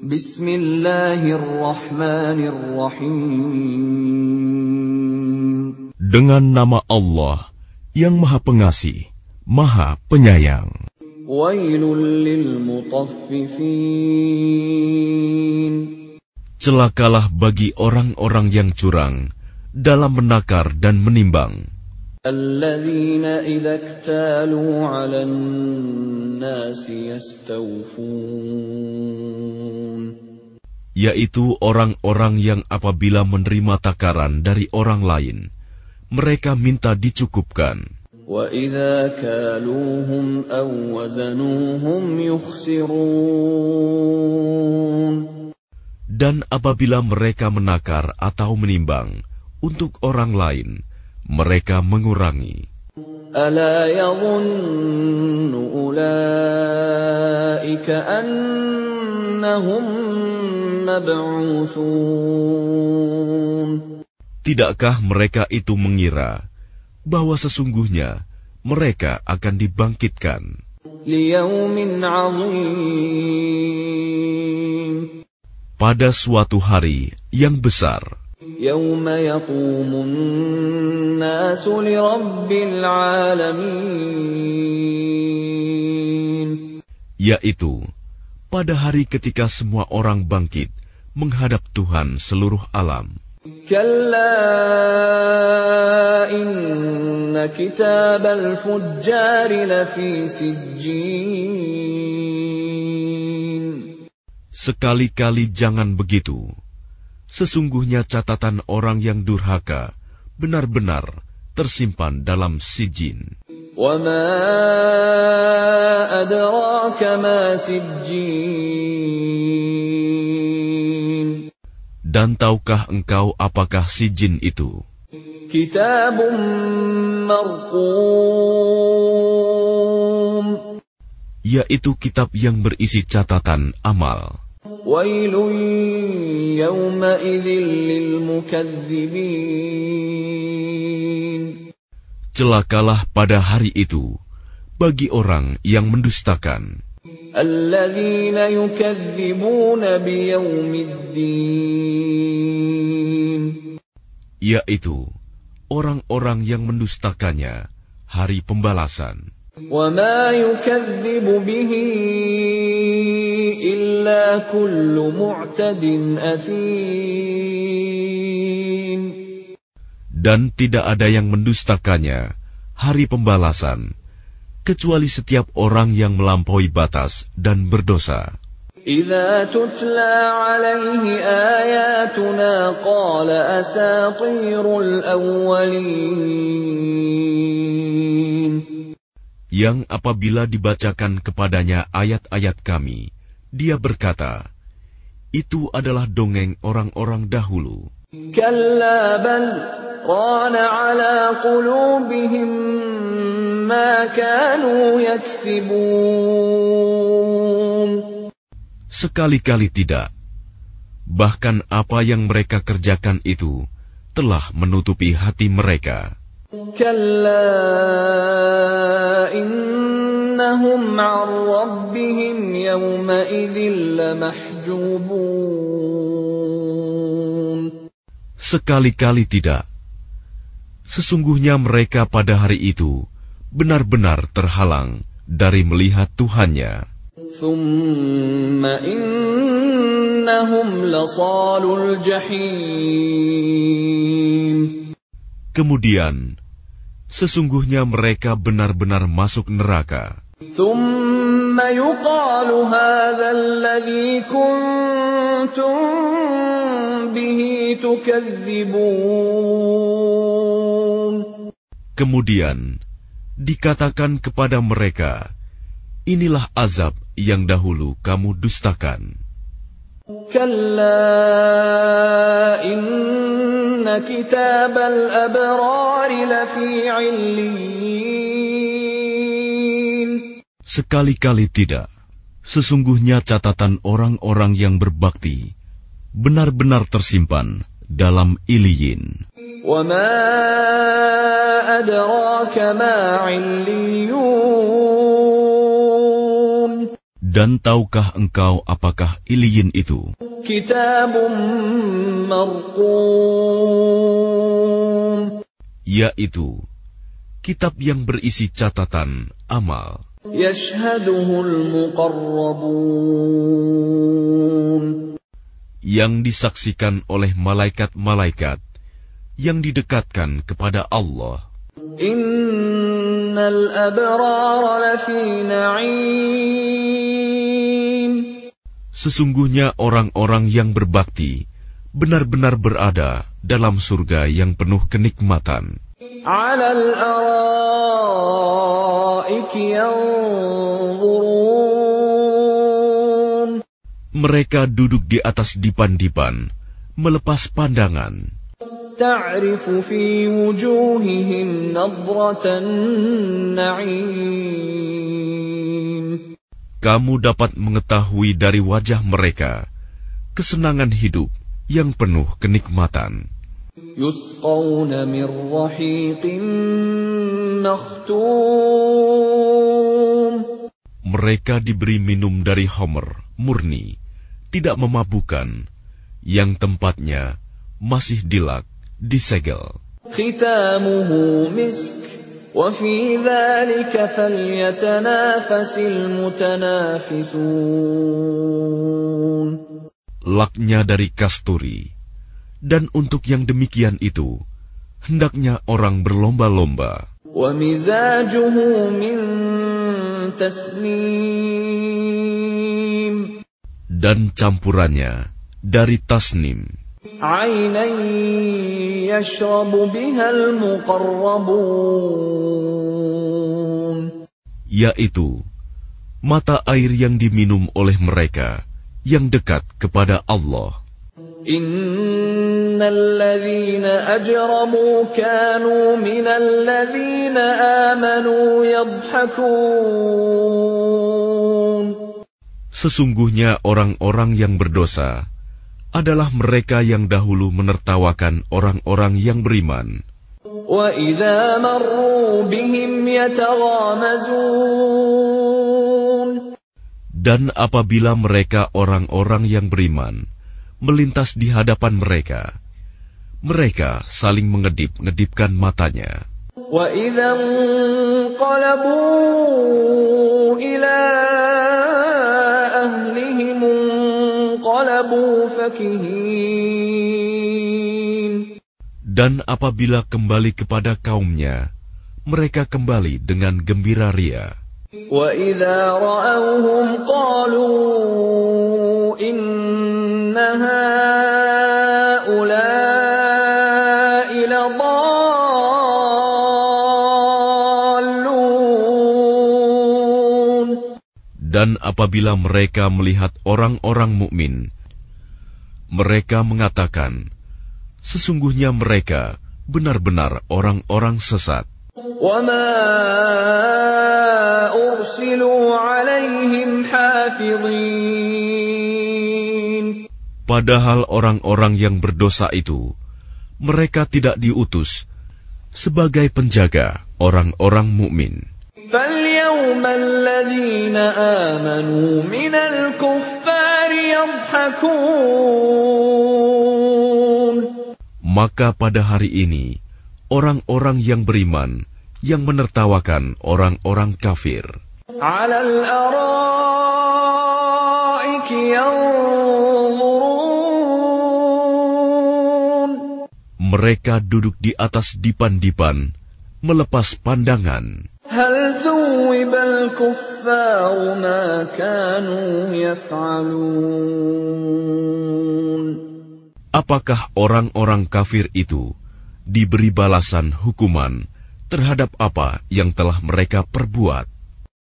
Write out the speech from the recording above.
Bismillahirrahmanirrahim. Dengan nama Allah yang Maha Pengasih, Maha Penyayang. Celakalah bagi orang-orang yang curang dalam menakar dan menimbang. Yaitu orang-orang yang apabila menerima takaran dari orang lain, mereka minta dicukupkan. Dan apabila mereka menakar atau menimbang untuk orang lain, mereka mengurangi. ألا يظن أولئك أنهم مبعوثون Tidakkah mereka itu mengira bahwa sesungguhnya mereka akan dibangkitkan ليوم عظيم pada suatu hari yang besar, يوم يقوم الناس لرب العالمين yaitu pada hari ketika semua orang bangkit menghadap Tuhan seluruh alam. كلا إن كتاب الفجار لفي سجين Sekali-kali jangan begitu. Sesungguhnya catatan orang yang durhaka benar-benar tersimpan dalam sijin. وما أدراك ما سجين Dan tahukah engkau apakah sijin itu? كتاب مرقوم Yaitu kitab yang berisi catatan amal. ويل يومئذ للمكذبين Celakalah pada hari itu bagi orang yang mendustakan, الذين يكذبون بيوم الدين yaitu orang-orang yang mendustakannya hari pembalasan. وما يكذب به إلا كل معتد أثيم Dan tidak ada yang mendustakannya hari pembalasan, kecuali setiap orang yang melampaui batas dan berdosa. إذا تتلى عليه آياتنا قال أساطير الأولين Yang apabila dibacakan kepadanya ayat-ayat kami, dia berkata, "Itu adalah dongeng orang-orang dahulu." Sekali-kali tidak. Bahkan apa yang mereka kerjakan itu telah menutupi hati mereka. Sekali-kali tidak Sesungguhnya mereka pada hari itu benar-benar terhalang dari melihat Tuhannya. Kemudian sesungguhnya mereka benar-benar masuk neraka. Kemudian dikatakan kepada mereka, "Inilah azab yang dahulu kamu dustakan." كلا إن كتاب الأبرار لفي عليين Sekali-kali tidak. Sesungguhnya catatan orang-orang yang berbakti benar-benar tersimpan dalam iliyin. وما أدراك ما عليون dan tahukah engkau apakah Iliyin itu? Kitabun marqum. Yaitu kitab yang berisi catatan amal. Yang disaksikan oleh malaikat-malaikat yang didekatkan kepada Allah. Inna Sesungguhnya orang-orang yang berbakti benar-benar berada dalam surga yang penuh kenikmatan. Mereka duduk di atas dipan-dipan, melepas pandangan. تعرف في وجوههم نضرة النعيم Kamu dapat mengetahui dari wajah mereka kesenangan hidup yang penuh kenikmatan. يسقون من رحيق مختوم Mereka diberi minum dari homer murni, tidak memabukkan, yang tempatnya masih dilak, disegel. Laknya dari kasturi, dan untuk yang demikian itu, hendaknya orang berlomba-lomba. Dan campurannya dari tasnim عينا يشرب بها المقربون yaitu mata air yang diminum oleh mereka yang dekat kepada Allah. إن الذين أجرموا كانوا من الذين آمنوا يضحكون Sesungguhnya orang-orang yang berdosa adalah mereka yang dahulu menertawakan orang-orang yang beriman. وإذا مروا بهم يتغامزون Dan apabila mereka orang-orang yang beriman melintas di hadapan mereka, mereka saling mengedip-ngedipkan matanya. وإذا انقلبوا Dan apabila kembali kepada kaumnya, mereka kembali dengan gembira ria. وإذا رأوهم قالوا إن هؤلاء لضالون Dan apabila mereka melihat orang-orang mukmin, mereka mengatakan, "Sesungguhnya mereka benar-benar orang-orang sesat." Padahal orang-orang yang berdosa itu, mereka tidak diutus sebagai penjaga orang-orang mukmin. فاليوم الذين آمنوا من الكفار يضحكون Maka pada hari ini, orang-orang yang beriman yang menertawakan orang-orang kafir على الأرائك ينظرون mereka duduk di atas dipan-dipan, melepas pandangan. هل ثوب الكفار ما كانوا يفعلون Apakah orang-orang kafir itu diberi balasan hukuman terhadap apa yang telah mereka perbuat?